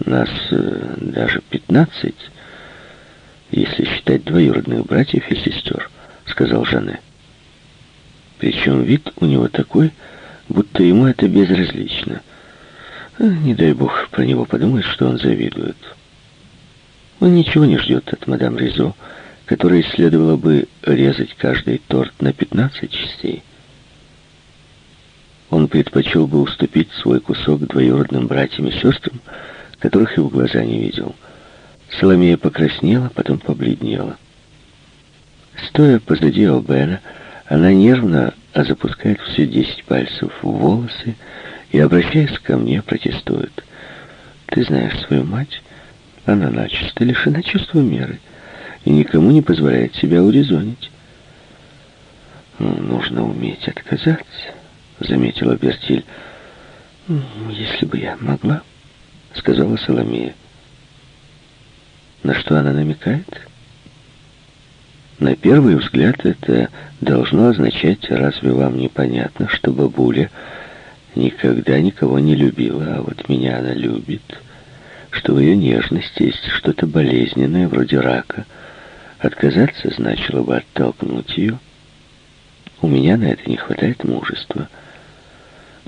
Нас э, даже пятнадцать, если считать двоюродных братьев и сестер, сказал Жанне. Причем вид у него такой, будто ему это безразлично. А, не дай бог про него подумать, что он завидует. Он ничего не ждет от мадам Ризо, которой следовало бы резать каждый торт на 15 частей. Он предпочел бы уступить свой кусок двоюродным братьям и сестрам, которых и в глаза не видел. Соломея покраснела, потом побледнела. Стоя позади Албена, она нервно запускает все десять пальцев в волосы и, обращаясь ко мне, протестует. «Ты знаешь свою мать? Она начисто лишена чувства меры и никому не позволяет себя урезонить. «Ну, «Нужно уметь отказаться», — заметила Бертиль. «Если бы я могла», — сказала Соломея. На что она намекает? На первый взгляд это должно означать, разве вам непонятно, что бабуля никогда никого не любила, а вот меня она любит, что в ее нежности есть что-то болезненное, вроде рака. Отказаться значило бы оттолкнуть ее. У меня на это не хватает мужества.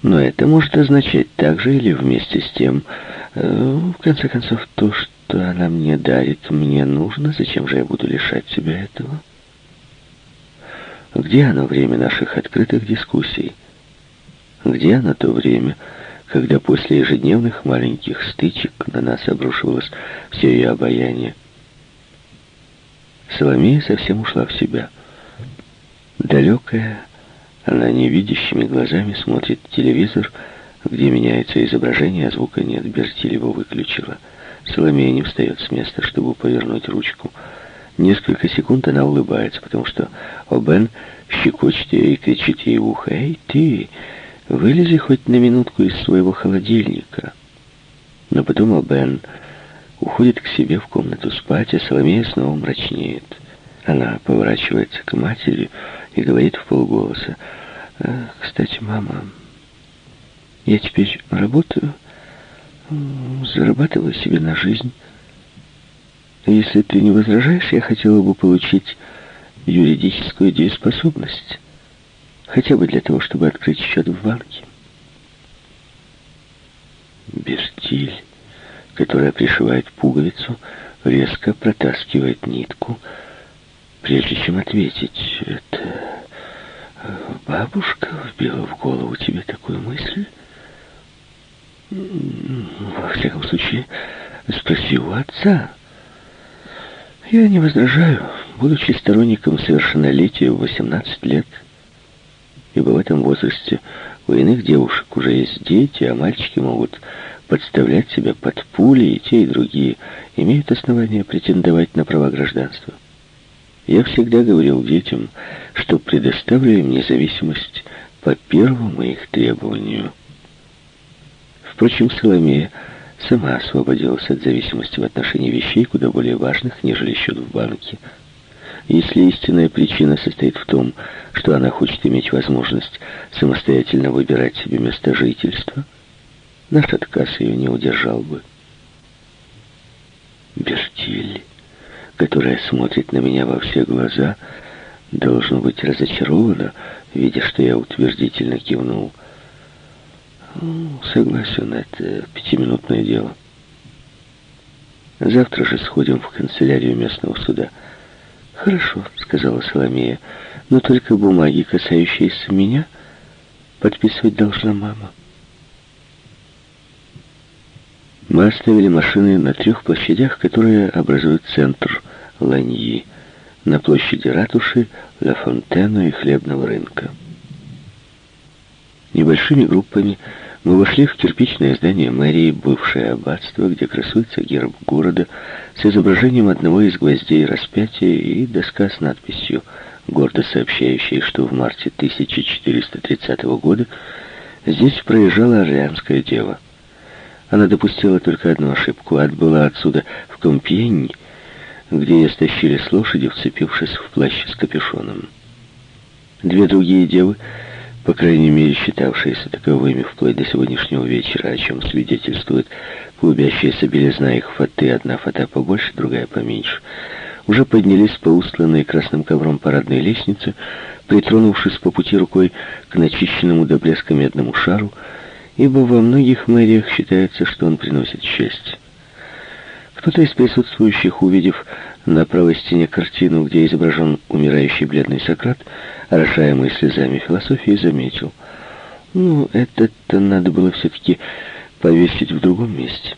Но это может означать также или вместе с тем, в конце концов, то, что она мне дарит, мне нужно, зачем же я буду лишать себя этого? Где оно время наших открытых дискуссий? Где оно то время, когда после ежедневных маленьких стычек на нас обрушивалось все ее обаяние? Соломея совсем ушла в себя. Далекая, она невидящими глазами смотрит телевизор, где меняется изображение, а звука нет. Бертиль его выключила. Соломея не встает с места, чтобы повернуть ручку. Несколько секунд она улыбается, потому что Обен щекочет ее и кричит ей в ухо. «Эй, ты, вылези хоть на минутку из своего холодильника». Но потом Обен уходит к себе в комнату спать, а Соломея снова мрачнеет. Она поворачивается к матери и говорит в полголоса. «Э, «Кстати, мама, я теперь работаю, зарабатываю себе на жизнь. Если ты не возражаешь, я хотела бы получить юридическую дееспособность, хотя бы для того, чтобы открыть счет в банке». Бертиль, которая пришивает пуговицу, резко протаскивает нитку, прежде чем ответить. Это э, бабушка вбила в голову тебе такую мысль? Во всяком случае, спроси у отца. Я не возражаю, будучи сторонником совершеннолетия в 18 лет, ибо в этом возрасте у иных девушек уже есть дети, а мальчики могут подставлять себя под пули, и те, и другие имеют основания претендовать на право гражданства. Я всегда говорил детям, что предоставлю им независимость по первому их требованию. Впрочем, Соломея сама освободилась от зависимости в отношении вещей куда более важных, нежели счет в банке. Если истинная причина состоит в том, что она хочет иметь возможность самостоятельно выбирать себе место жительства, наш отказ ее не удержал бы. Бертиль которая смотрит на меня во все глаза, должно быть разочарована, видя, что я утвердительно кивнул. Согласен, это пятиминутное дело. Завтра же сходим в канцелярию местного суда. Хорошо, сказала Соломея, но только бумаги, касающиеся меня, подписывать должна мама. Мы оставили машины на трех площадях, которые образуют центр Ланьи, на площади ратуши, Ла Фонтена и Хлебного рынка. Небольшими группами мы вошли в кирпичное здание мэрии, бывшее аббатство, где красуется герб города с изображением одного из гвоздей распятия и доска с надписью, гордо сообщающей, что в марте 1430 года здесь проезжала Орлеанская дева. Она допустила только одну ошибку. Отбыла отсюда в Компьенни, где ее стащили с лошади, вцепившись в плащ с капюшоном. Две другие девы, по крайней мере считавшиеся таковыми вплоть до сегодняшнего вечера, о чем свидетельствует клубящаяся белизна их фаты, одна фата побольше, другая поменьше, уже поднялись по устланной красным ковром парадной лестнице, притронувшись по пути рукой к начищенному до блеска медному шару, ибо во многих мэриях считается, что он приносит счастье. Кто-то из присутствующих, увидев на правой стене картину, где изображен умирающий бледный Сократ, орошаемый слезами философии, заметил. Ну, это-то надо было все-таки повесить в другом месте.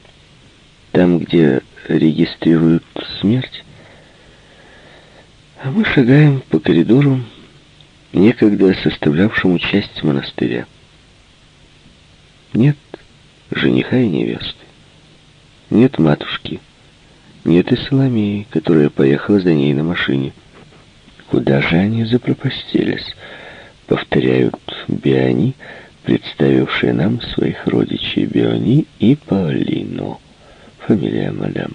Там, где регистрируют смерть. А мы шагаем по коридору, некогда составлявшему часть монастыря. Нет жениха и невесты. Нет матушки. Нет и Соломеи, которая поехала за ней на машине. Куда же они запропастились? Повторяют Биони, представившие нам своих родичей Биони и Паолино. Фамилия мадам.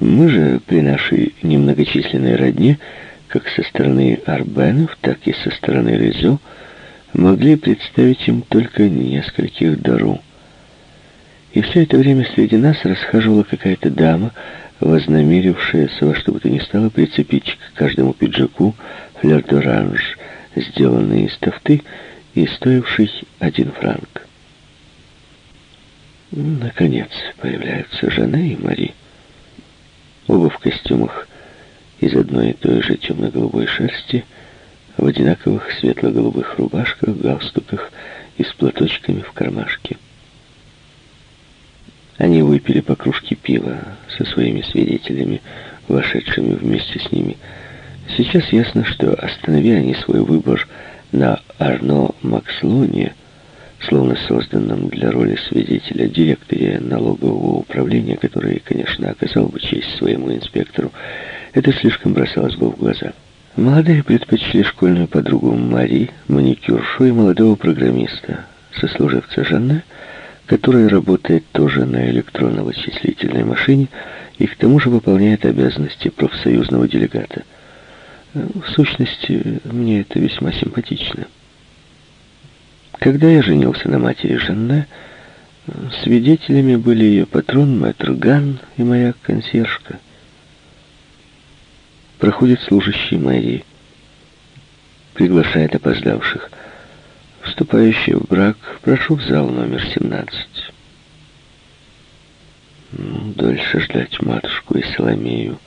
Мы же при нашей немногочисленной родне, как со стороны Арбенов, так и со стороны Резо, могли представить им только нескольких дару. И все это время среди нас расхаживала какая-то дама, вознамерившаяся во что бы то ни стало прицепить к каждому пиджаку флер-д'оранж, сделанный из тофты и стоивший один франк. Наконец появляются Жанне и Мари. Оба в костюмах из одной и той же темно-голубой шерсти, в одинаковых светло-голубых рубашках, галстуках и с платочками в кармашке. Они выпили по кружке пива со своими свидетелями, вошедшими вместе с ними. Сейчас ясно, что остановили они свой выбор на Арно Макслоне, словно созданном для роли свидетеля директоре налогового управления, который, конечно, оказал бы честь своему инспектору, это слишком бросалось бы в глаза. Молодые предпочли школьную подругу Мари, маникюршу и молодого программиста, сослуживца Жанна, который работает тоже на электронно-вычислительной машине и к тому же выполняет обязанности профсоюзного делегата. В сущности, мне это весьма симпатично. Когда я женился на матери Жанне, свидетелями были ее патрон, мэтр Ган и моя консьержка. Проходит служащий мэрии, приглашает опоздавших – вступающие в брак, прошу в зал номер 17. Ну, дольше ждать матушку и Соломею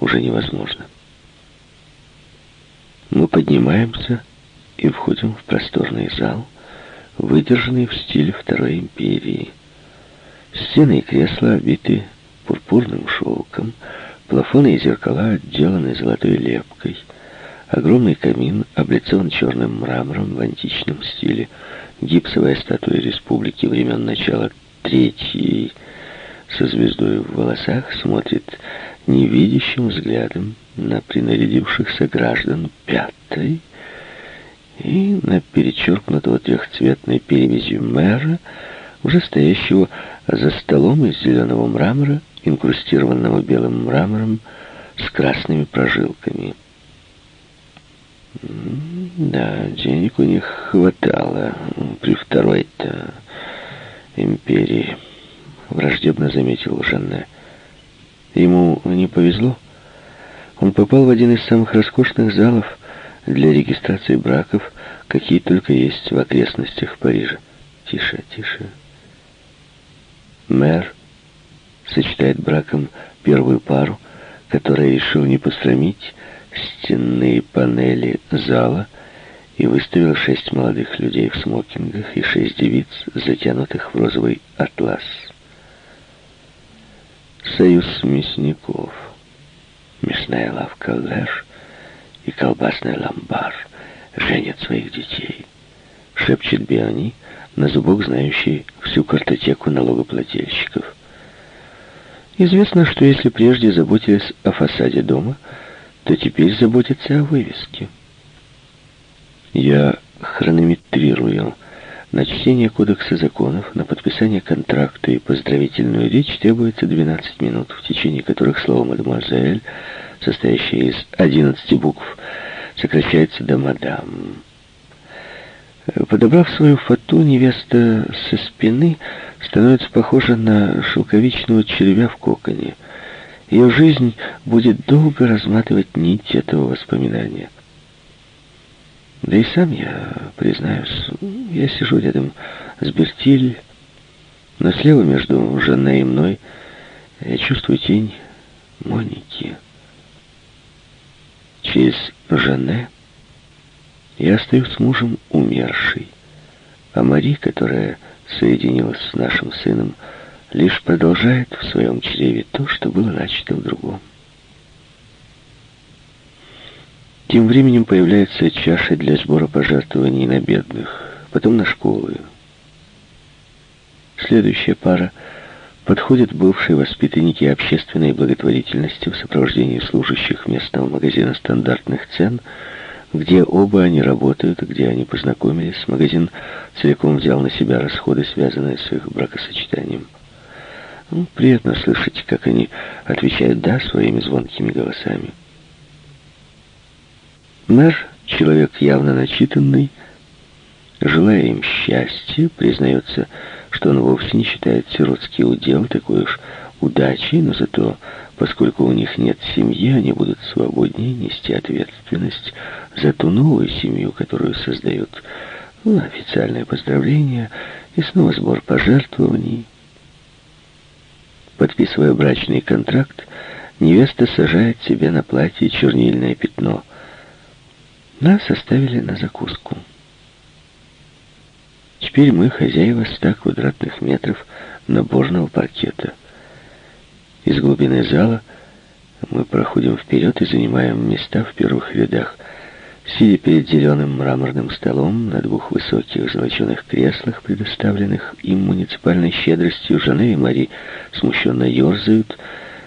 уже невозможно. Мы поднимаемся и входим в просторный зал, выдержанный в стиле Второй империи. Стены и кресла обиты пурпурным шелком, плафоны и зеркала отделаны золотой лепкой — Огромный камин облицован черным мрамором в античном стиле. Гипсовая статуя республики времен начала Третьей со звездой в волосах смотрит невидящим взглядом на принарядившихся граждан Пятой и на перечеркнутого трехцветной перевязью мэра, уже стоящего за столом из зеленого мрамора, инкрустированного белым мрамором с красными прожилками. Да, денег у них хватало при второй-то империи, враждебно заметил Жанне. Ему не повезло. Он попал в один из самых роскошных залов для регистрации браков, какие только есть в окрестностях Парижа. Тише, тише. Мэр сочетает браком первую пару, которая решил не посрамить стенные панели зала и выставил шесть молодых людей в смокингах и шесть девиц, затянутых в розовый атлас. Союз мясников, мясная лавка Лэш и колбасный ломбар женят своих детей, шепчет Биони, на зубок знающий всю картотеку налогоплательщиков. Известно, что если прежде заботились о фасаде дома – то теперь заботятся о вывеске. Я хронометрирую. На чтение кодекса законов, на подписание контракта и поздравительную речь требуется 12 минут, в течение которых слово «мадемуазель», состоящее из 11 букв, сокращается до «мадам». Подобрав свою фату, невеста со спины становится похожа на шелковичного червя в коконе. Ее жизнь будет долго разматывать нить этого воспоминания. Да и сам я, признаюсь, я сижу рядом с Бертиль, но слева между Жанной и мной я чувствую тень Моники. Через Жанне я остаюсь с мужем умершей, а Мари, которая соединилась с нашим сыном, лишь продолжает в своем чреве то, что было начато в другом. Тем временем появляются чаши для сбора пожертвований на бедных, потом на школы. Следующая пара подходят бывшие воспитанники общественной благотворительности в сопровождении служащих местного магазина стандартных цен, где оба они работают, где они познакомились. Магазин целиком взял на себя расходы, связанные с их бракосочетанием. Ну, приятно слышать, как они отвечают «да» своими звонкими голосами. Наш человек явно начитанный, желая им счастья, признается, что он вовсе не считает сиротский удел такой уж удачей, но зато, поскольку у них нет семьи, они будут свободнее нести ответственность за ту новую семью, которую создают ну, официальное поздравление и снова сбор пожертвований. Подписывая брачный контракт, невеста сажает себе на платье чернильное пятно. Нас оставили на закуску. Теперь мы хозяева ста квадратных метров наборного паркета. Из глубины зала мы проходим вперед и занимаем места в первых рядах. Сидя перед зеленым мраморным столом на двух высоких золоченых креслах, предоставленных им муниципальной щедростью, Жанне и Мари смущенно ерзают,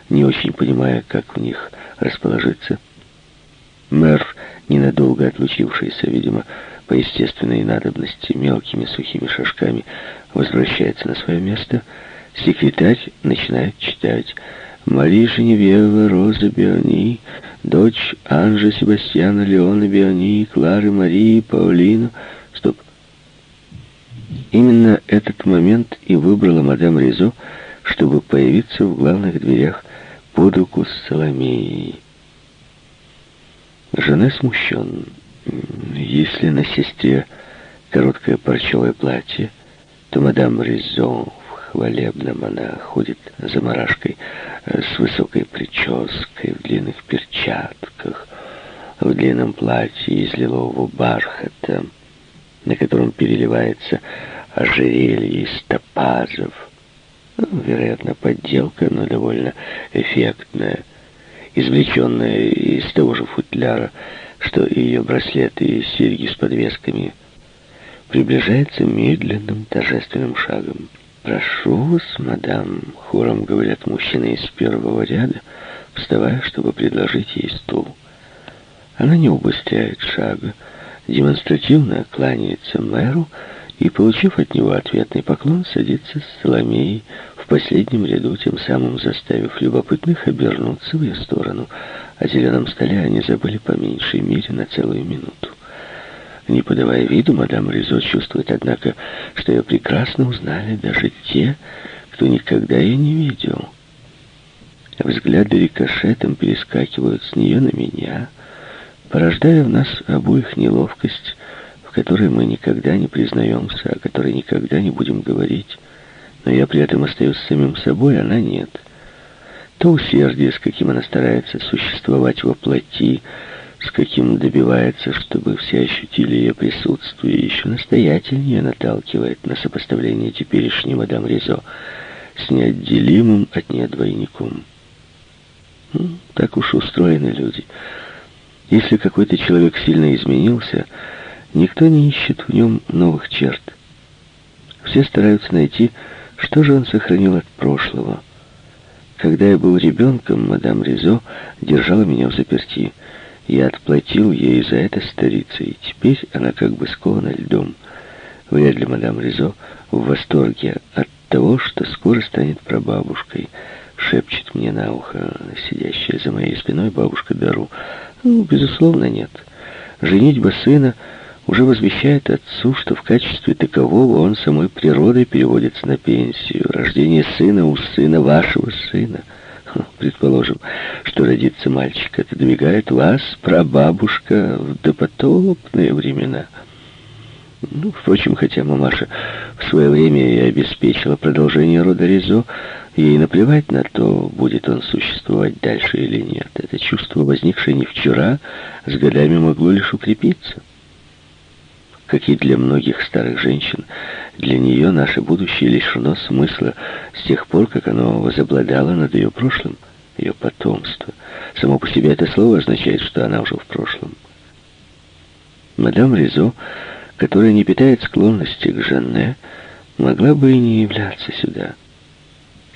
не очень понимая, как в них расположиться. Мэр, ненадолго отлучившийся, видимо, по естественной надобности мелкими сухими шажками, возвращается на свое место. Секретарь начинает читать Мари Женевьева, Роза Биони, дочь Анжи Себастьяна, Леона Биони, Клары Марии, Паулину. Стоп. Именно этот момент и выбрала мадам Ризо, чтобы появиться в главных дверях под руку с Соломеей. Жена смущен. Если на сестре короткое парчевое платье, то мадам Ризо хвалебном она ходит за марашкой э, с высокой прической, в длинных перчатках, в длинном платье из лилового бархата, на котором переливается ожерелье из топазов. Ну, вероятно, подделка, но довольно эффектная, извлеченная из того же футляра, что и ее браслеты и серьги с подвесками, приближается медленным торжественным шагом. «Прошу вас, мадам», — хором говорят мужчины из первого ряда, вставая, чтобы предложить ей стул. Она не убыстряет шага, демонстративно кланяется мэру и, получив от него ответный поклон, садится с Соломеей в последнем ряду, тем самым заставив любопытных обернуться в ее сторону. О зеленом столе они забыли по меньшей мере на целую минуту. Не подавая виду, мадам Ризо чувствует, однако, что ее прекрасно узнали даже те, кто никогда ее не видел. Взгляды рикошетом перескакивают с нее на меня, порождая в нас обоих неловкость, в которой мы никогда не признаемся, о которой никогда не будем говорить. Но я при этом остаюсь самим собой, она нет. То усердие, с каким она старается существовать во плоти, с каким добивается, чтобы все ощутили ее присутствие, еще настоятельнее наталкивает на сопоставление теперешней мадам Ризо с неотделимым от нее двойником. Ну, так уж устроены люди. Если какой-то человек сильно изменился, никто не ищет в нем новых черт. Все стараются найти, что же он сохранил от прошлого. Когда я был ребенком, мадам Ризо держала меня в заперти. Я отплатил ей за это старицей, и теперь она как бы скована льдом. Вряд ли мадам Ризо в восторге от того, что скоро станет прабабушкой, шепчет мне на ухо сидящая за моей спиной бабушка Дару. Ну, безусловно, нет. Женитьба сына уже возвещает отцу, что в качестве такового он самой природой переводится на пенсию. Рождение сына у сына вашего сына. Предположим, что родится мальчик, отодвигает вас, прабабушка, в допотопные времена. Ну, впрочем, хотя мамаша в свое время и обеспечила продолжение рода Резо, ей наплевать на то, будет он существовать дальше или нет. Это чувство, возникшее не вчера, с годами могло лишь укрепиться. Как и для многих старых женщин, для нее наше будущее лишено смысла с тех пор, как оно возобладало над ее прошлым, ее потомство. Само по себе это слово означает, что она уже в прошлом. Мадам Ризо которая не питает склонности к Жанне, могла бы и не являться сюда,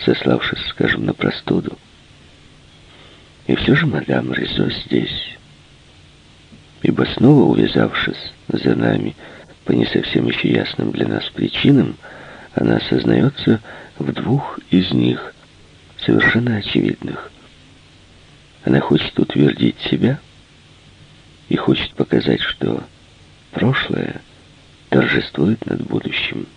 сославшись, скажем, на простуду. И все же мадам Ризо здесь, ибо снова увязавшись за нами по не совсем еще ясным для нас причинам, она осознается в двух из них, совершенно очевидных. Она хочет утвердить себя и хочет показать, что прошлое торжествует над будущим.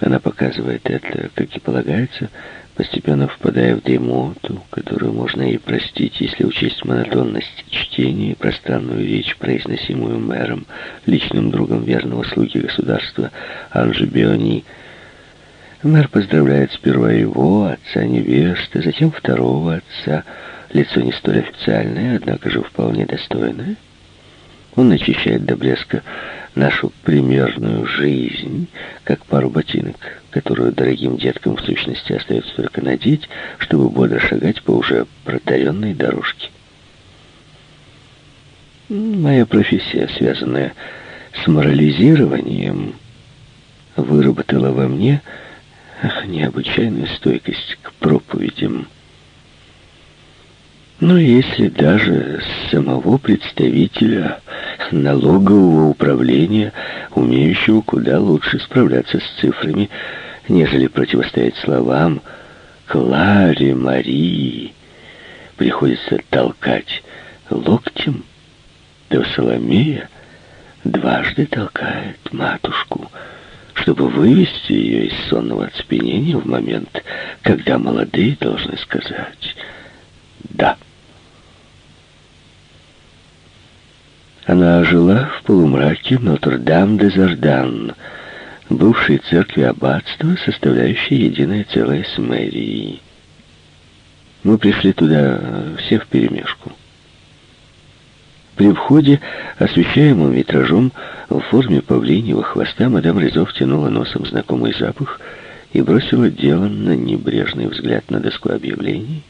Она показывает это, как и полагается, постепенно впадая в дремоту, которую можно и простить, если учесть монотонность чтения и пространную речь, произносимую мэром, личным другом верного слуги государства Анжи Биони. Мэр поздравляет сперва его, отца невесты, затем второго отца, лицо не столь официальное, однако же вполне достойное. Он очищает до блеска нашу примерную жизнь, как пару ботинок, которую дорогим деткам в сущности остается только надеть, чтобы бодро шагать по уже протаренной дорожке. Моя профессия, связанная с морализированием, выработала во мне необычайную стойкость к проповедям. Но если даже самого представителя налогового управления, умеющего куда лучше справляться с цифрами, нежели противостоять словам «Кларе Марии», приходится толкать локтем, то Соломея дважды толкает матушку, чтобы вывести ее из сонного оцепенения в момент, когда молодые должны сказать «да». Она жила в полумраке Нотр-Дам-де-Зардан, бывшей церкви аббатства, составляющей единое целое с мэрией. Мы пришли туда все вперемешку. При входе, освещаемым витражом в форме павлиньего хвоста, мадам Резов тянула носом знакомый запах и бросила деланно небрежный взгляд на доску объявлений,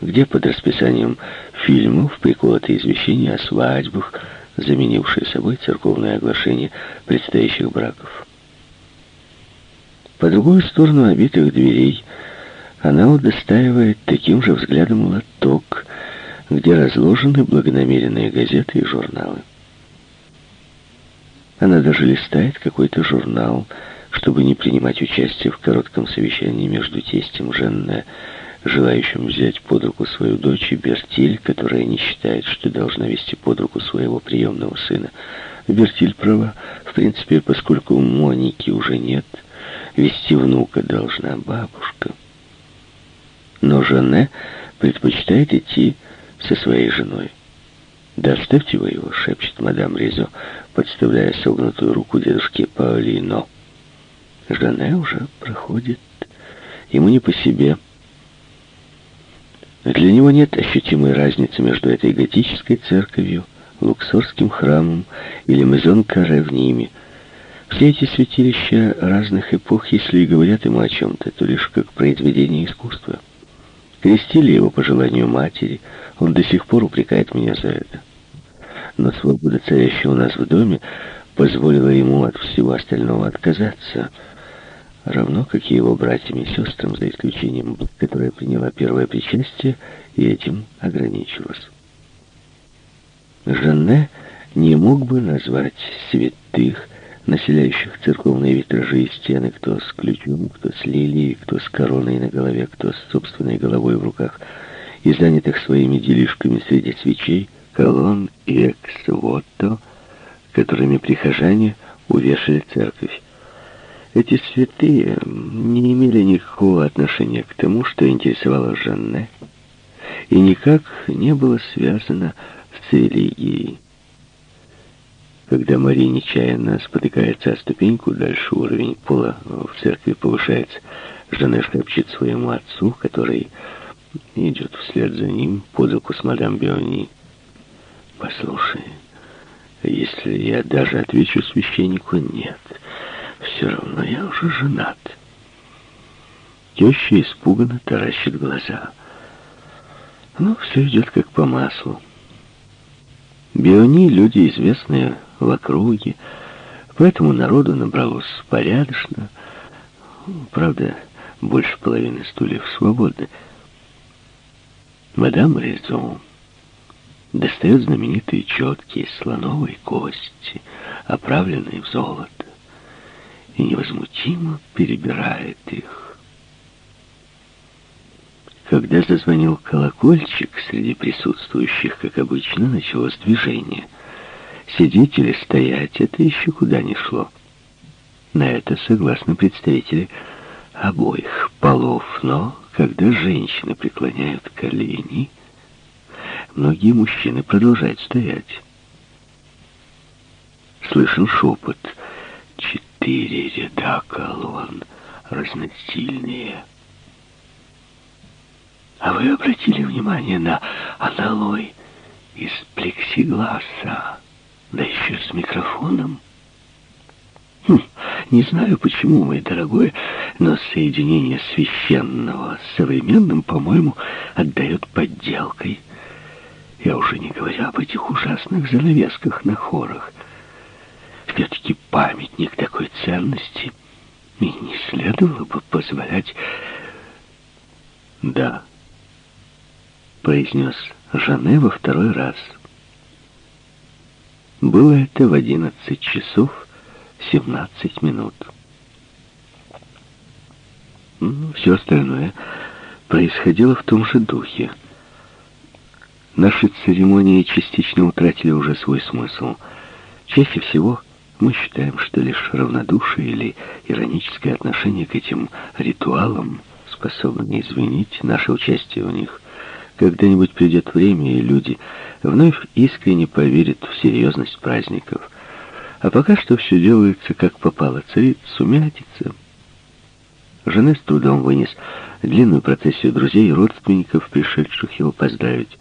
где под расписанием фильмов приколоты извещения о свадьбах, заменившие собой церковное оглашение предстоящих браков. По другую сторону обитых дверей она удостаивает таким же взглядом лоток, где разложены благонамеренные газеты и журналы. Она даже листает какой-то журнал, чтобы не принимать участие в коротком совещании между тестем Женна желающим взять под руку свою дочь, и Бертиль, которая не считает, что должна вести под руку своего приемного сына. Бертиль права. В принципе, поскольку Моники уже нет, вести внука должна бабушка. Но Жанне предпочитает идти со своей женой. «Да оставьте вы его», — шепчет мадам Ризо, подставляя согнутую руку дедушке Паолино. Жанне уже проходит. Ему не по себе. Для него нет ощутимой разницы между этой готической церковью, луксорским храмом или мезон-каре в Ниме. Все эти святилища разных эпох, если и говорят ему о чем-то, то лишь как произведение искусства. Крестили его по желанию матери, он до сих пор упрекает меня за это. Но свобода, царящая у нас в доме, позволила ему от всего остального отказаться — равно как и его братьям и сестрам, за исключением, которая приняла первое причастие и этим ограничилась. Жанне не мог бы назвать святых, населяющих церковные витражи и стены, кто с ключом, кто с лилией, кто с короной на голове, кто с собственной головой в руках, и занятых своими делишками среди свечей, колонн и экс-вотто, которыми прихожане увешали церковь. Эти святые не имели никакого отношения к тому, что интересовало Жанне, и никак не было связано с религией. Когда Мария нечаянно спотыкается о ступеньку, дальше уровень пола в церкви повышается. Жанне шепчет своему отцу, который идет вслед за ним под руку с мадам Биони. «Послушай, если я даже отвечу священнику «нет», все равно я уже женат». Теща испуганно таращит глаза. Ну, все идет как по маслу. Биони — люди известные в округе, поэтому народу набралось порядочно. Правда, больше половины стульев свободны. Мадам Резон достает знаменитые четкие слоновой кости, оправленные в золото, и невозмутимо перебирает их. Когда зазвонил колокольчик, среди присутствующих, как обычно, началось движение — Сидеть или стоять — это еще куда ни шло. На это согласны представители обоих полов, но когда женщины преклоняют колени, многие мужчины продолжают стоять. Слышен шепот. Четыре ряда колонн, разносильные. А вы обратили внимание на аналой из плексигласа? Да еще с микрофоном. Хм, не знаю почему, мой дорогой, но соединение священного с современным, по-моему, отдает подделкой. Я уже не говорю об этих ужасных занавесках на хорах. Все-таки памятник такой ценности. И не следовало бы позволять... Да, произнес Жане во второй раз. Было это в 11 часов 17 минут. Все остальное происходило в том же духе. Наши церемонии частично утратили уже свой смысл. Чаще всего мы считаем, что лишь равнодушие или ироническое отношение к этим ритуалам способны извинить наше участие в них. Когда-нибудь придет время, и люди вновь искренне поверят в серьезность праздников. А пока что все делается как попало. Царит сумятица. Жене с трудом вынес длинную процессию друзей и родственников, пришедших его поздравить.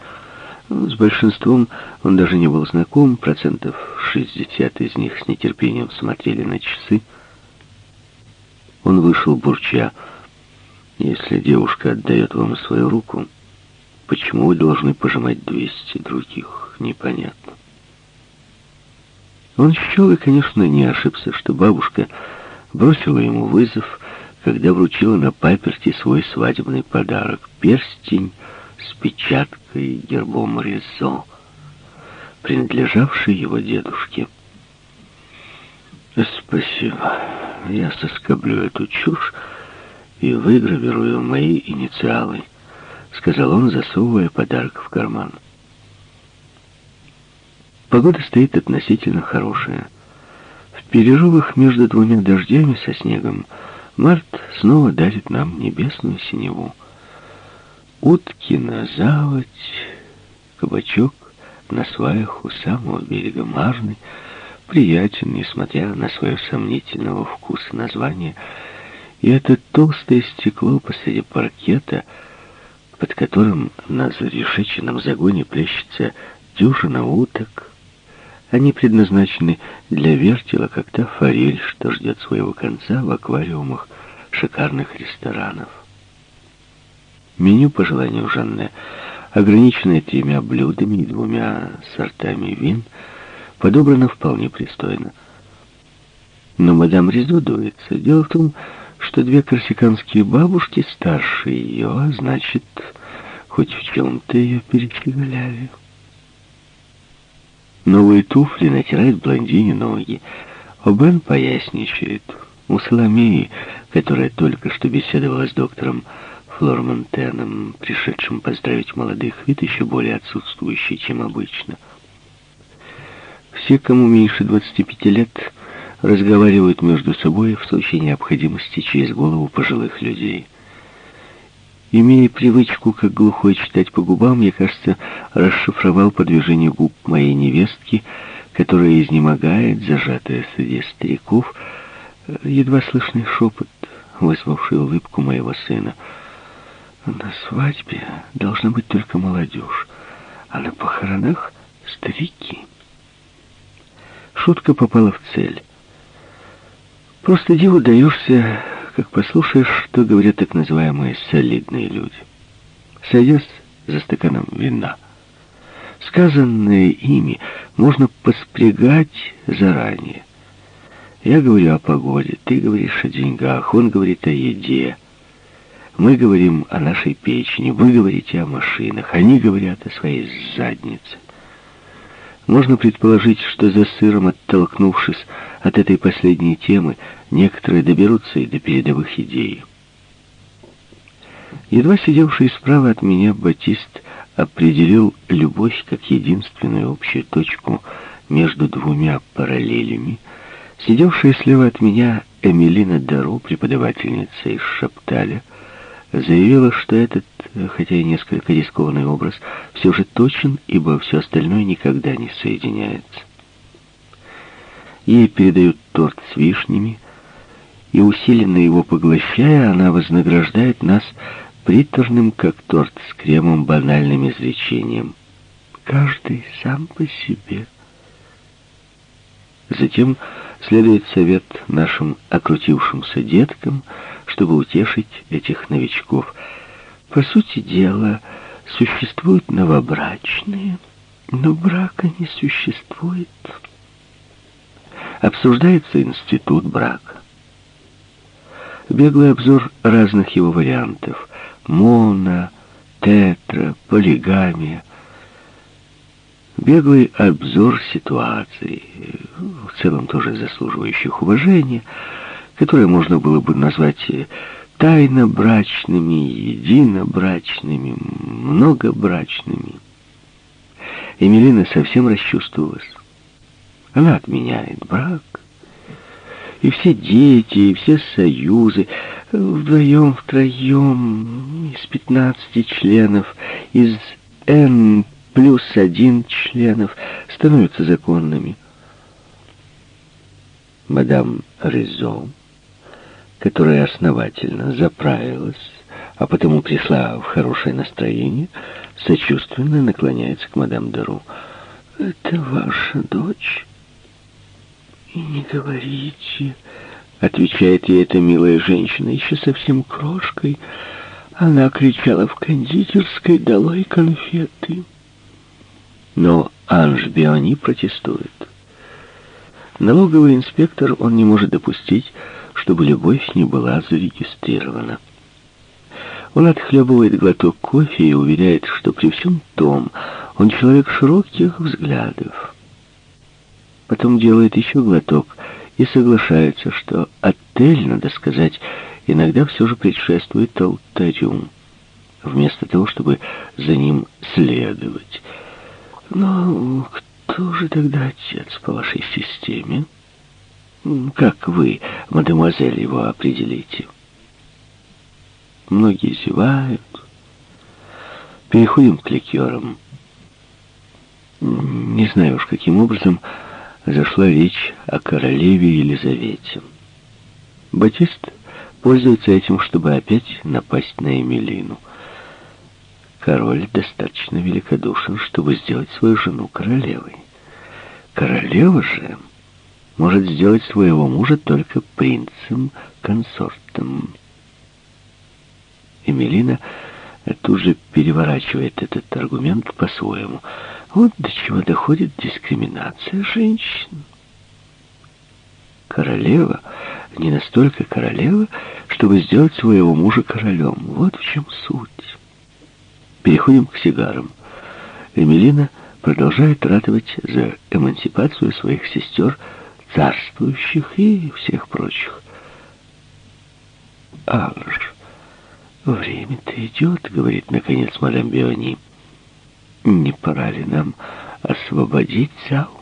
С большинством он даже не был знаком, процентов 60 из них с нетерпением смотрели на часы. Он вышел бурча. «Если девушка отдает вам свою руку...» Почему вы должны пожимать 200 других, непонятно. Он счел и, конечно, не ошибся, что бабушка бросила ему вызов, когда вручила на паперти свой свадебный подарок — перстень с печаткой гербом Резо, принадлежавший его дедушке. «Спасибо. Я соскоблю эту чушь и выгравирую мои инициалы». — сказал он, засовывая подарок в карман. Погода стоит относительно хорошая. В перерывах между двумя дождями со снегом март снова дарит нам небесную синеву. Утки на заводь, кабачок на сваях у самого берега Марны приятен, несмотря на свое сомнительного вкуса название, и это толстое стекло посреди паркета — под которым на зарешеченном загоне плещется дюжина уток. Они предназначены для вертела, как та форель, что ждет своего конца в аквариумах шикарных ресторанов. Меню, по желанию Жанны, ограниченное тремя блюдами и двумя сортами вин, подобрано вполне пристойно. Но мадам Ризо дуется. Дело в том, что две корсиканские бабушки старше ее, а значит, хоть в чем-то ее перещеголяли. Новые туфли натирают блондине ноги. Обен поясничает. У Соломеи, которая только что беседовала с доктором Флормонтеном, пришедшим поздравить молодых, вид еще более отсутствующий, чем обычно — Все, кому меньше 25 лет, разговаривают между собой в случае необходимости через голову пожилых людей. Имея привычку, как глухой, читать по губам, я, кажется, расшифровал по движению губ моей невестки, которая изнемогает, зажатая среди стариков, едва слышный шепот, вызвавший улыбку моего сына. На свадьбе должна быть только молодежь, а на похоронах — старики. Шутка попала в цель. Просто диву даешься, как послушаешь, что говорят так называемые солидные люди. Садясь за стаканом вина, сказанное ими можно поспрягать заранее. Я говорю о погоде, ты говоришь о деньгах, он говорит о еде. Мы говорим о нашей печени, вы говорите о машинах, они говорят о своей заднице. Можно предположить, что за сыром, оттолкнувшись от этой последней темы, некоторые доберутся и до передовых идей. Едва сидевший справа от меня Батист определил любовь как единственную общую точку между двумя параллелями. Сидевшая слева от меня Эмилина Дару, преподавательница из Шапталя, заявила, что этот, хотя и несколько рискованный образ, все же точен, ибо все остальное никогда не соединяется. Ей передают торт с вишнями, и усиленно его поглощая, она вознаграждает нас приторным, как торт с кремом, банальным изречением. Каждый сам по себе. Затем следует совет нашим окрутившимся деткам — чтобы утешить этих новичков. По сути дела, существуют новобрачные, но брака не существует. Обсуждается институт брака. Беглый обзор разных его вариантов. Моно, тетра, полигамия. Беглый обзор ситуации, в целом тоже заслуживающих уважения, которые можно было бы назвать э, тайно-брачными, едино-брачными, многобрачными. Эмилина совсем расчувствовалась. Она отменяет брак. И все дети, и все союзы, вдвоем, втроем, из пятнадцати членов, из N плюс один членов, становятся законными. Мадам Резон которая основательно заправилась, а потому пришла в хорошее настроение, сочувственно наклоняется к мадам Дару. «Это ваша дочь?» «И не говорите...» — отвечает ей эта милая женщина, еще совсем крошкой. Она кричала в кондитерской «Долой конфеты!» Но Анж Биони протестует. Налоговый инспектор он не может допустить, чтобы любовь не была зарегистрирована. Он отхлебывает глоток кофе и уверяет, что при всем том он человек широких взглядов. Потом делает еще глоток и соглашается, что отель, надо сказать, иногда все же предшествует алтарю, вместо того, чтобы за ним следовать. Но кто же тогда отец по вашей системе? Как вы, мадемуазель, его определите? Многие зевают. Переходим к ликерам. Не знаю уж, каким образом зашла речь о королеве Елизавете. Батист пользуется этим, чтобы опять напасть на Эмилину. Король достаточно великодушен, чтобы сделать свою жену королевой. Королева же может сделать своего мужа только принцем-консортом. Эмилина тут же переворачивает этот аргумент по-своему. Вот до чего доходит дискриминация женщин. Королева не настолько королева, чтобы сделать своего мужа королем. Вот в чем суть. Переходим к сигарам. Эмилина продолжает ратовать за эмансипацию своих сестер, царствующих и всех прочих. «Алж, время-то идет», — говорит, наконец, мадам Биони. «Не пора ли нам освободить зал?»